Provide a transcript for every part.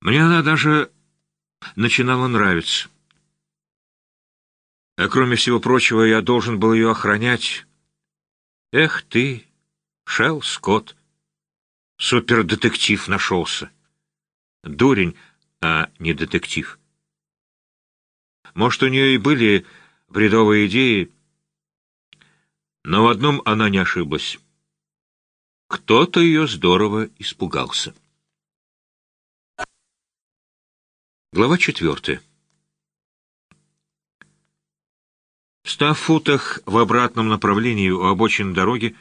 Мне она даже начинала нравиться. А кроме всего прочего, я должен был ее охранять. Эх ты, Шелл Скотт, супердетектив нашелся. Дурень, а не детектив. Может, у нее и были бредовые идеи, но в одном она не ошиблась. Кто-то ее здорово испугался. Глава четвертая. В ста футах в обратном направлении у обочины дороги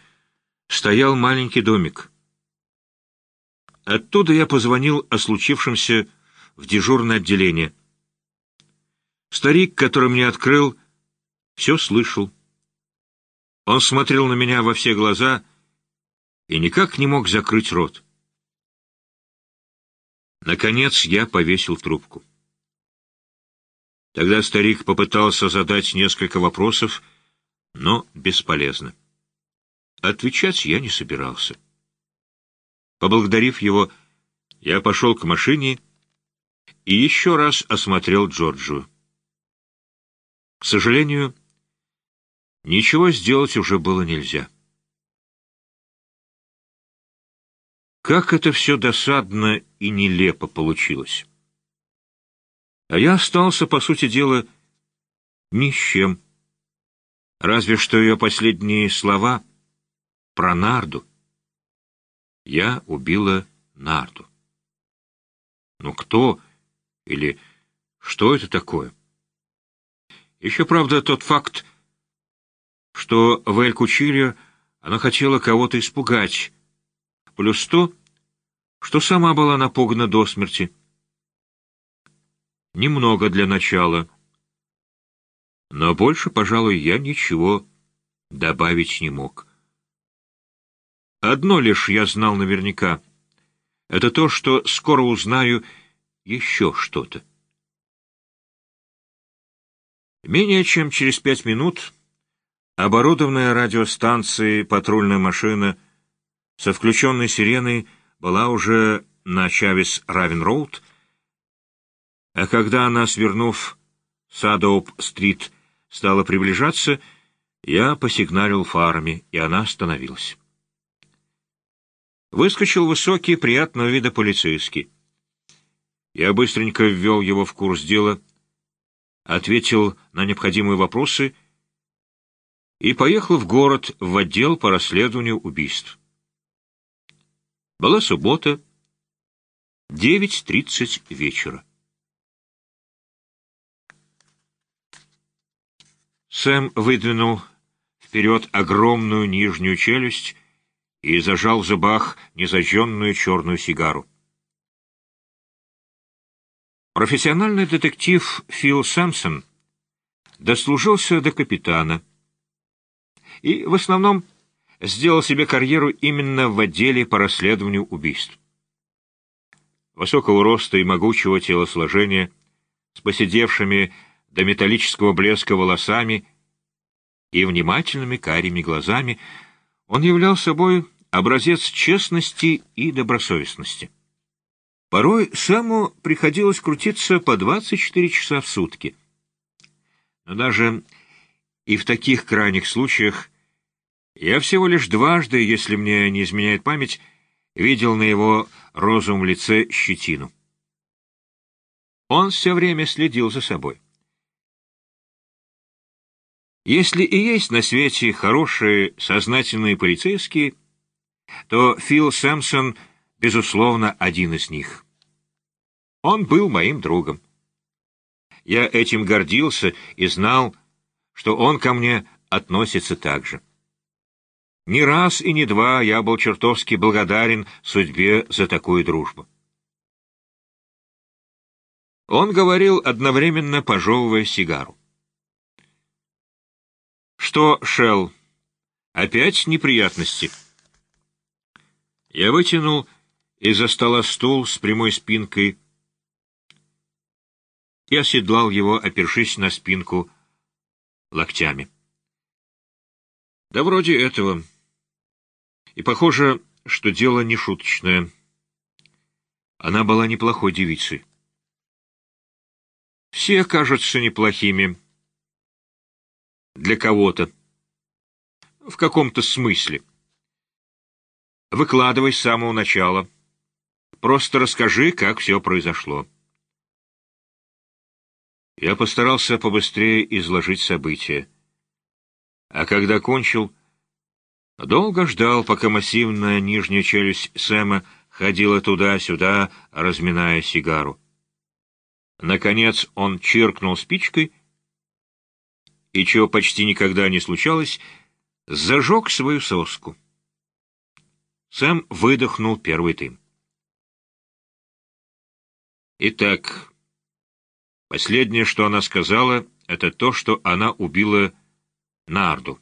стоял маленький домик. Оттуда я позвонил о случившемся в дежурное отделение. Старик, который мне открыл, все слышал. Он смотрел на меня во все глаза и никак не мог закрыть рот. Наконец я повесил трубку. Тогда старик попытался задать несколько вопросов, но бесполезно. Отвечать я не собирался. Поблагодарив его, я пошел к машине и еще раз осмотрел Джорджию. К сожалению, ничего сделать уже было нельзя. Как это все досадно и нелепо получилось. А я остался, по сути дела, ни с чем. Разве что ее последние слова про Нарду. Я убила Нарду. Ну кто или что это такое? Еще, правда, тот факт, что в Эль-Кучильо она хотела кого-то испугать, плюс то, что сама была напугана до смерти. Немного для начала. Но больше, пожалуй, я ничего добавить не мог. Одно лишь я знал наверняка. Это то, что скоро узнаю еще что-то. Менее чем через пять минут оборудованная радиостанцией патрульная машина со включенной сиреной была уже на Чавес-Равен-Роуд, а когда она, свернув Садоуп-стрит, стала приближаться, я посигналил фарами, и она остановилась. Выскочил высокий, приятного вида полицейский. Я быстренько ввел его в курс дела, ответил на необходимые вопросы и поехал в город в отдел по расследованию убийств. Была суббота, 9.30 вечера. Сэм выдвинул вперед огромную нижнюю челюсть и зажал в зубах незажженную черную сигару. Профессиональный детектив Фил Сэмпсон дослужился до капитана и в основном сделал себе карьеру именно в отделе по расследованию убийств. Высокого роста и могучего телосложения, с посидевшими до металлического блеска волосами и внимательными карими глазами, он являл собой образец честности и добросовестности. Порой Сэму приходилось крутиться по 24 часа в сутки. Но даже и в таких крайних случаях я всего лишь дважды, если мне не изменяет память, видел на его розовом лице щетину. Он все время следил за собой. Если и есть на свете хорошие, сознательные полицейские, то Фил Сэмпсон, безусловно, один из них. Он был моим другом. Я этим гордился и знал, что он ко мне относится так же. Не раз и не два я был чертовски благодарен судьбе за такую дружбу. Он говорил, одновременно пожевывая сигару. «Что, Шелл, опять неприятности?» Я вытянул из-за стола стул с прямой спинкой и оседлал его, опершись на спинку локтями. «Да вроде этого...» И похоже, что дело не шуточное. Она была неплохой девицей. Все кажутся неплохими. Для кого-то. В каком-то смысле. Выкладывай с самого начала. Просто расскажи, как все произошло. Я постарался побыстрее изложить события. А когда кончил, долго ждал, пока массивная нижняя челюсть Сэма ходила туда-сюда, разминая сигару. Наконец он чиркнул спичкой, и, чего почти никогда не случалось, зажег свою соску. Сэм выдохнул первый дым. Итак, последнее, что она сказала, это то, что она убила Нарду.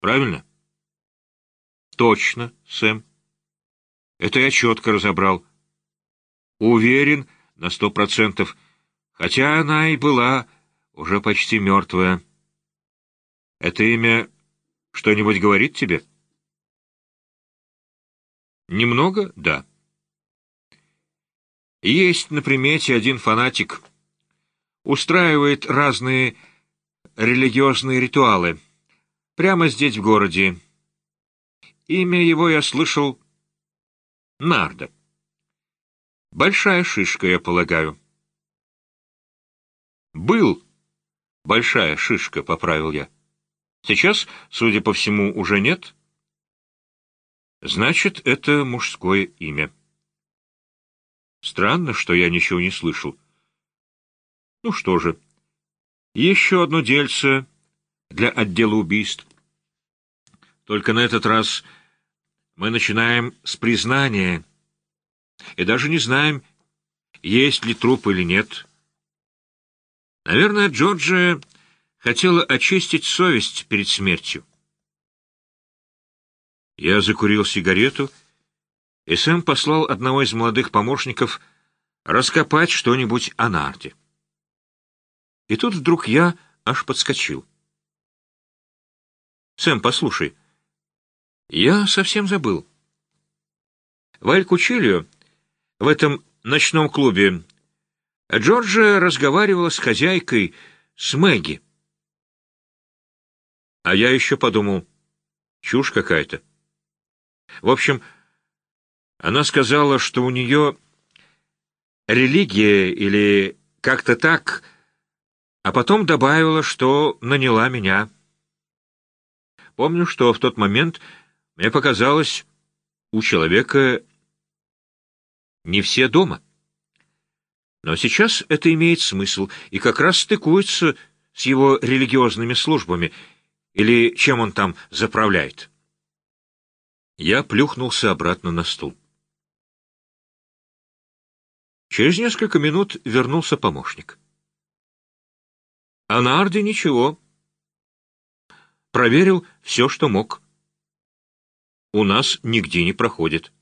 Правильно? Точно, Сэм. Это я четко разобрал. Уверен на сто процентов, хотя она и была уже почти мертвая. Это имя что-нибудь говорит тебе? Немного, да. Есть на примете один фанатик. Устраивает разные религиозные ритуалы. Прямо здесь, в городе. Имя его я слышал Нарда. Большая шишка, я полагаю. Был большая шишка, поправил я. Сейчас, судя по всему, уже нет. Значит, это мужское имя. Странно, что я ничего не слышал. Ну что же, еще одно дельце для отдела убийств. Только на этот раз мы начинаем с признания и даже не знаем, есть ли труп или нет. Наверное, Джорджия хотела очистить совесть перед смертью. Я закурил сигарету, и Сэм послал одного из молодых помощников раскопать что-нибудь о Нарде. И тут вдруг я аж подскочил. «Сэм, послушай, я совсем забыл. В Аль-Кучилио, в этом ночном клубе, Джорджия разговаривала с хозяйкой, с Мэгги. А я еще подумал, чушь какая-то. В общем, она сказала, что у нее религия или как-то так, а потом добавила, что наняла меня. Помню, что в тот момент мне показалось, у человека не все дома. Но сейчас это имеет смысл и как раз стыкуется с его религиозными службами, или чем он там заправляет. Я плюхнулся обратно на стул. Через несколько минут вернулся помощник. А на Арде ничего. Проверил все, что мог. У нас нигде не проходит.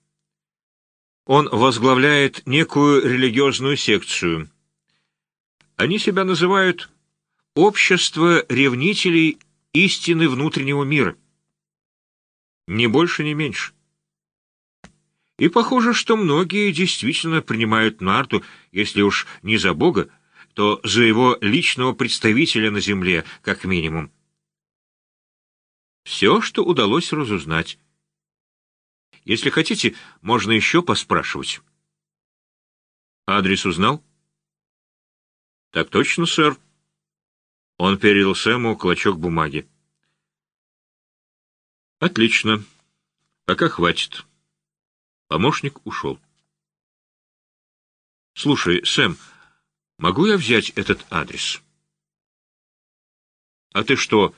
Он возглавляет некую религиозную секцию. Они себя называют «Общество ревнителей истины внутреннего мира». Ни больше, ни меньше. И похоже, что многие действительно принимают Нарту, если уж не за Бога, то за его личного представителя на земле, как минимум. Все, что удалось разузнать. Если хотите, можно еще поспрашивать. Адрес узнал? Так точно, сэр. Он передал Сэму клочок бумаги. Отлично. Пока хватит. Помощник ушел. Слушай, Сэм, могу я взять этот адрес? А ты что,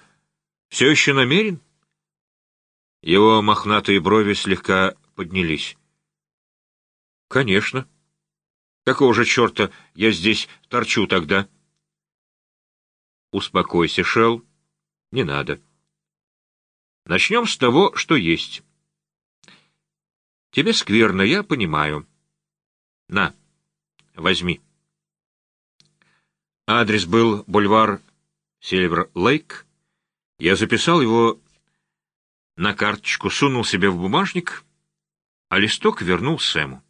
все еще намерен? Его мохнатые брови слегка поднялись. — Конечно. Какого же черта я здесь торчу тогда? — Успокойся, Шел. Не надо. Начнем с того, что есть. Тебе скверно, я понимаю. На, возьми. Адрес был бульвар Сильвер-Лейк. Я записал его на карточку, сунул себе в бумажник, а листок вернул Сэму.